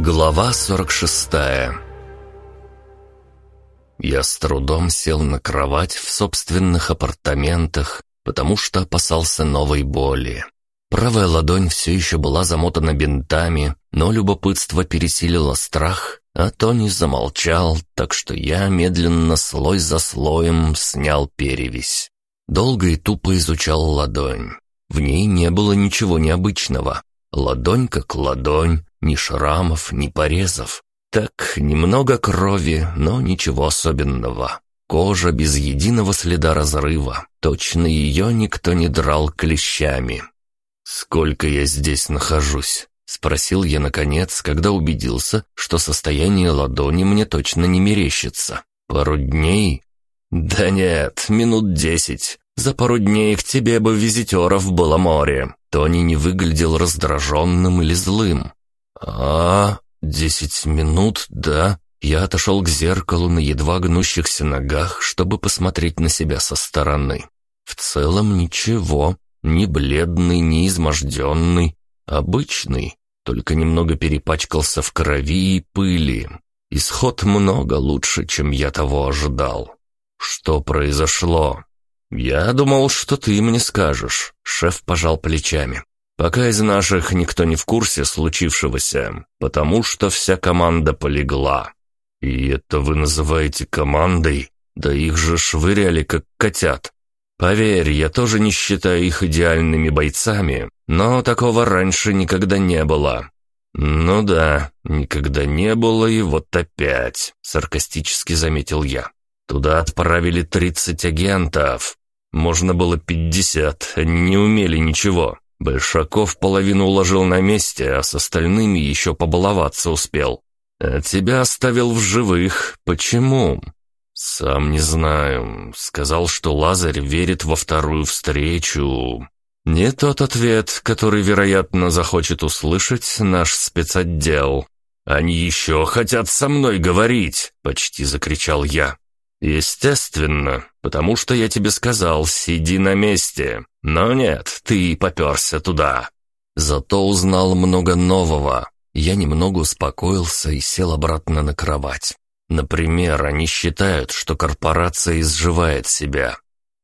Глава 46 Я с трудом сел на кровать в собственных апартаментах, потому что опасался новой боли. Правая ладонь все еще была замотана бинтами, но любопытство пересилило страх, а Тони замолчал, так что я медленно слой за слоем снял перевязь. Долго и тупо изучал ладонь. В ней не было ничего необычного. Ладонь как ладонь, ни шрамов, ни порезов. Так, немного крови, но ничего особенного. Кожа без единого следа разрыва. Точно ее никто не драл клещами. «Сколько я здесь нахожусь?» — спросил я наконец, когда убедился, что состояние ладони мне точно не мерещится. «Пару дней?» «Да нет, минут десять. За пару дней к тебе бы визитеров было море». Тони не выглядел раздраженным или злым. «А, десять минут, да?» Я отошел к зеркалу на едва гнущихся ногах, чтобы посмотреть на себя со стороны. В целом ничего, ни бледный, ни изможденный, обычный, только немного перепачкался в крови и пыли. Исход много лучше, чем я того ожидал. Что произошло? Я думал, что ты мне скажешь. Шеф пожал плечами. Пока из наших никто не в курсе случившегося, потому что вся команда полегла. И это вы называете командой? Да их же швыряли, как котят. Поверь, я тоже не считаю их идеальными бойцами, но такого раньше никогда не было. Ну да, никогда не было и вот опять, саркастически заметил я. Туда отправили 30 агентов. Можно было 50, они не умели ничего. Большаков половину уложил на месте, а с остальными еще побаловаться успел. А тебя оставил в живых. Почему? «Сам не знаю. Сказал, что Лазарь верит во вторую встречу. Не тот ответ, который, вероятно, захочет услышать наш спецотдел. Они еще хотят со мной говорить!» — почти закричал я. «Естественно, потому что я тебе сказал, сиди на месте. Но нет, ты поперся туда». Зато узнал много нового. Я немного успокоился и сел обратно на кровать. Например, они считают, что корпорация изживает себя.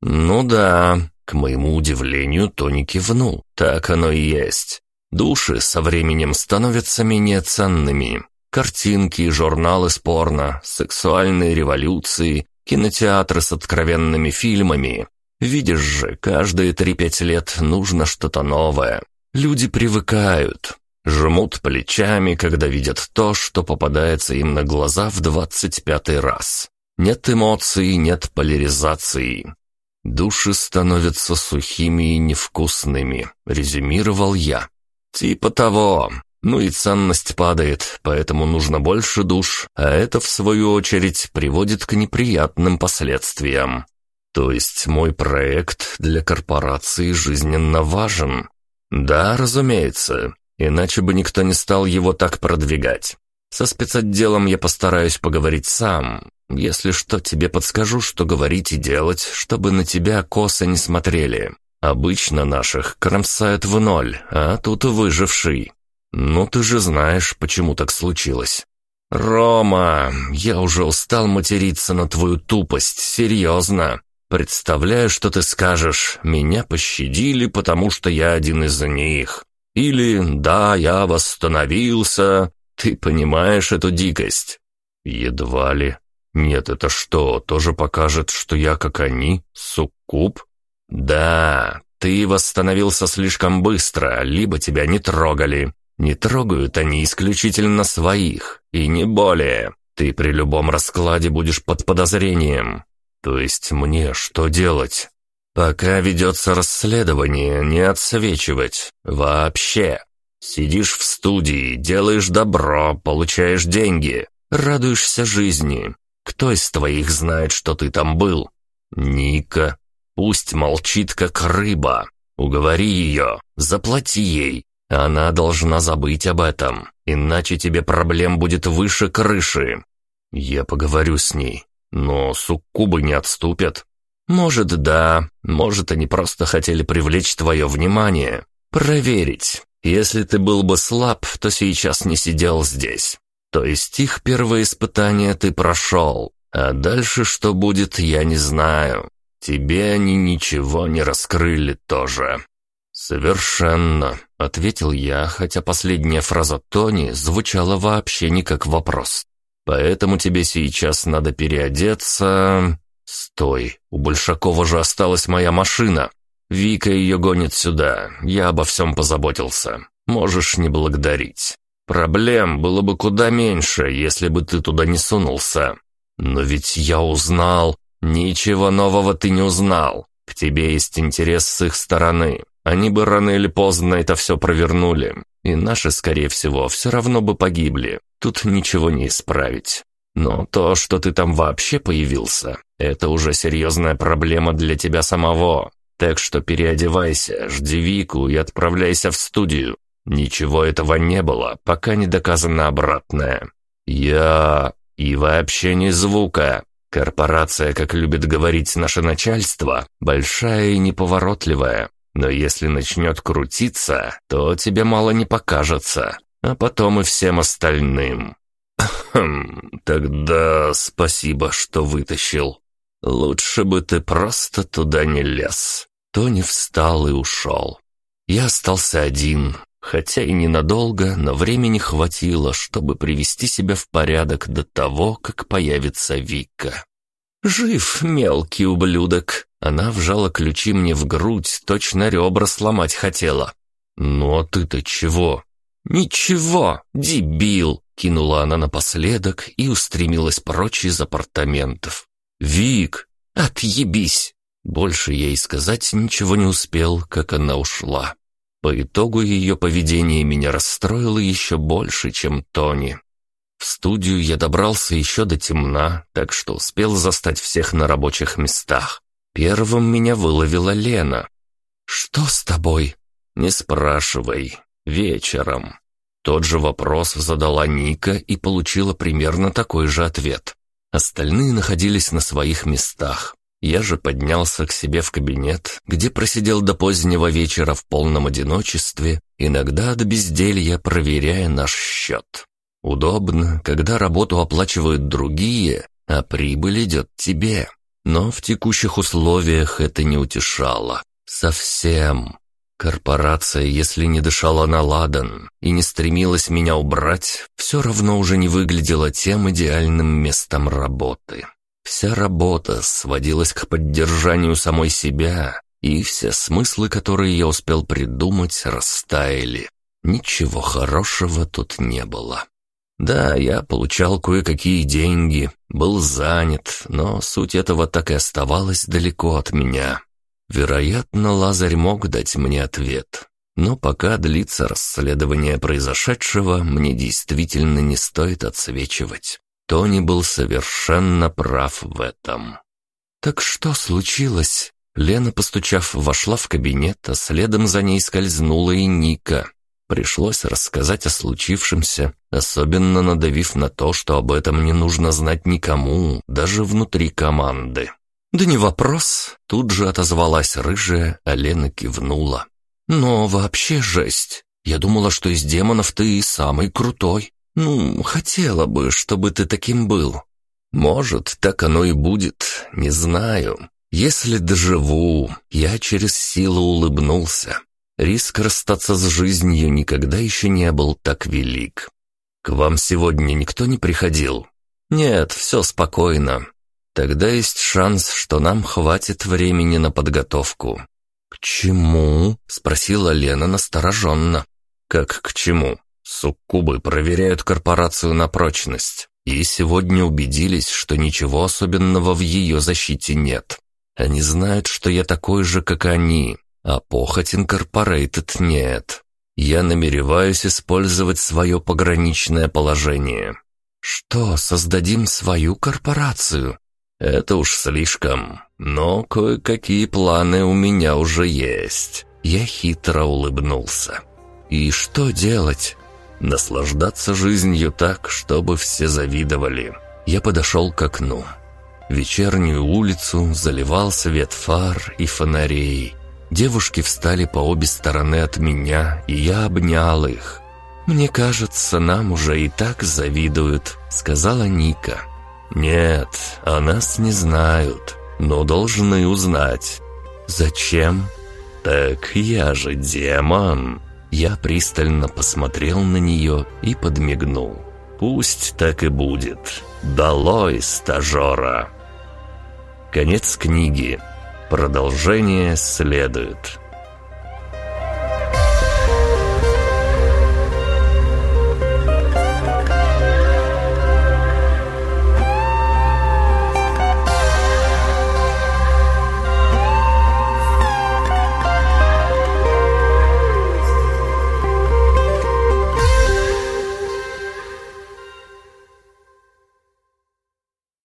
Ну да, к моему удивлению, Тони кивнул. Так оно и есть. Души со временем становятся менее ценными. Картинки, журналы с порно, сексуальные революции, кинотеатры с откровенными фильмами. Видишь же, каждые три-пять лет нужно что-то новое. Люди привыкают, Жмут плечами, когда видят то, что попадается им на глаза в двадцать пятый раз. Нет эмоций, нет поляризации. Души становятся сухими и невкусными, резюмировал я. Типа того. Ну и ценность падает, поэтому нужно больше душ, а это, в свою очередь, приводит к неприятным последствиям. То есть мой проект для корпорации жизненно важен. Да, разумеется, Иначе бы никто не стал его так продвигать. Со спецотделом я постараюсь поговорить сам. Если что, тебе подскажу, что говорить и делать, чтобы на тебя косо не смотрели. Обычно наших кромсают в ноль, а тут выживший. Ну ты же знаешь, почему так случилось. «Рома, я уже устал материться на твою тупость, серьезно. Представляю, что ты скажешь. Меня пощадили, потому что я один из них. Или «Да, я восстановился». Ты понимаешь эту дикость? Едва ли. Нет, это что, тоже покажет, что я как они? Суккуб? Да, ты восстановился слишком быстро, либо тебя не трогали. Не трогают они исключительно своих, и не более. Ты при любом раскладе будешь под подозрением. То есть мне что делать? Пока ведется расследование, не отсвечивать. Вообще. Сидишь в студии, делаешь добро, получаешь деньги, радуешься жизни. Кто из твоих знает, что ты там был? Ника. Пусть молчит, как рыба. Уговори ее, заплати ей. Она должна забыть об этом, иначе тебе проблем будет выше крыши. Я поговорю с ней, но суккубы не отступят. Может, да, может, они просто хотели привлечь твое внимание, проверить. Если ты был бы слаб, то сейчас не сидел здесь. То есть их первое испытание ты прошел, а дальше что будет, я не знаю. Тебе они ничего не раскрыли тоже». «Совершенно», — ответил я, хотя последняя фраза Тони звучала вообще не как вопрос. «Поэтому тебе сейчас надо переодеться...» «Стой, у Большакова же осталась моя машина. Вика ее гонит сюда, я обо всем позаботился. Можешь не благодарить. Проблем было бы куда меньше, если бы ты туда не сунулся. Но ведь я узнал... Ничего нового ты не узнал. К тебе есть интерес с их стороны. Они бы рано или поздно это все провернули. И наши, скорее всего, все равно бы погибли. Тут ничего не исправить. Но то, что ты там вообще появился, это уже серьезная проблема для тебя самого. Так что переодевайся, жди Вику и отправляйся в студию. Ничего этого не было, пока не доказано обратное. Я... и вообще ни звука. Корпорация, как любит говорить наше начальство, большая и неповоротливая. Но если начнет крутиться, то тебе мало не покажется, а потом и всем остальным. Хм, тогда спасибо, что вытащил. Лучше бы ты просто туда не лез. Тони встал и ушел. Я остался один, хотя и ненадолго, но времени хватило, чтобы привести себя в порядок до того, как появится Вика. «Жив, мелкий ублюдок!» Она вжала ключи мне в грудь, точно ребра сломать хотела. «Ну а ты-то чего?» «Ничего, дебил!» — кинула она напоследок и устремилась прочь из апартаментов. «Вик, отъебись!» Больше я сказать ничего не успел, как она ушла. По итогу ее поведение меня расстроило еще больше, чем Тони. В студию я добрался еще до темна, так что успел застать всех на рабочих местах. Первым меня выловила Лена. «Что с тобой?» «Не спрашивай. Вечером». Тот же вопрос задала Ника и получила примерно такой же ответ. Остальные находились на своих местах. Я же поднялся к себе в кабинет, где просидел до позднего вечера в полном одиночестве, иногда до безделья проверяя наш счет. Удобно, когда работу оплачивают другие, а прибыль идет тебе. Но в текущих условиях это не утешало. Совсем. Корпорация, если не дышала на ладан и не стремилась меня убрать, все равно уже не выглядела тем идеальным местом работы. Вся работа сводилась к поддержанию самой себя, и все смыслы, которые я успел придумать, растаяли. Ничего хорошего тут не было. Да, я получал кое-какие деньги, был занят, но суть этого так и оставалась далеко от меня. Вероятно, Лазарь мог дать мне ответ. Но пока длится расследование произошедшего, мне действительно не стоит отсвечивать. Тони был совершенно прав в этом. «Так что случилось?» Лена, постучав, вошла в кабинет, а следом за ней скользнула и Ника. Пришлось рассказать о случившемся, особенно надавив на то, что об этом не нужно знать никому, даже внутри команды. «Да не вопрос», — тут же отозвалась рыжая, а Лена кивнула. «Но вообще жесть. Я думала, что из демонов ты и самый крутой. «Ну, хотела бы, чтобы ты таким был. Может, так оно и будет, не знаю. Если доживу, я через силу улыбнулся. Риск расстаться с жизнью никогда еще не был так велик. К вам сегодня никто не приходил? Нет, все спокойно. Тогда есть шанс, что нам хватит времени на подготовку. «К чему?» — спросила Лена настороженно. «Как к чему? Суккубы проверяют корпорацию на прочность, и сегодня убедились, что ничего особенного в ее защите нет. Они знают, что я такой же, как они, а похоть Инкорпорейтед нет. Я намереваюсь использовать свое пограничное положение. Что, создадим свою корпорацию? Это уж слишком, но кое-какие планы у меня уже есть. Я хитро улыбнулся. И что делать? Наслаждаться жизнью так, чтобы все завидовали. Я подошел к окну. Вечернюю улицу заливал свет фар и фонарей. Девушки встали по обе стороны от меня, и я обнял их. «Мне кажется, нам уже и так завидуют», — сказала Ника. «Нет, о нас не знают, но должны узнать». «Зачем?» «Так я же демон!» Я пристально посмотрел на нее и подмигнул. «Пусть так и будет. Долой стажера!» Конец книги. Продолжение следует.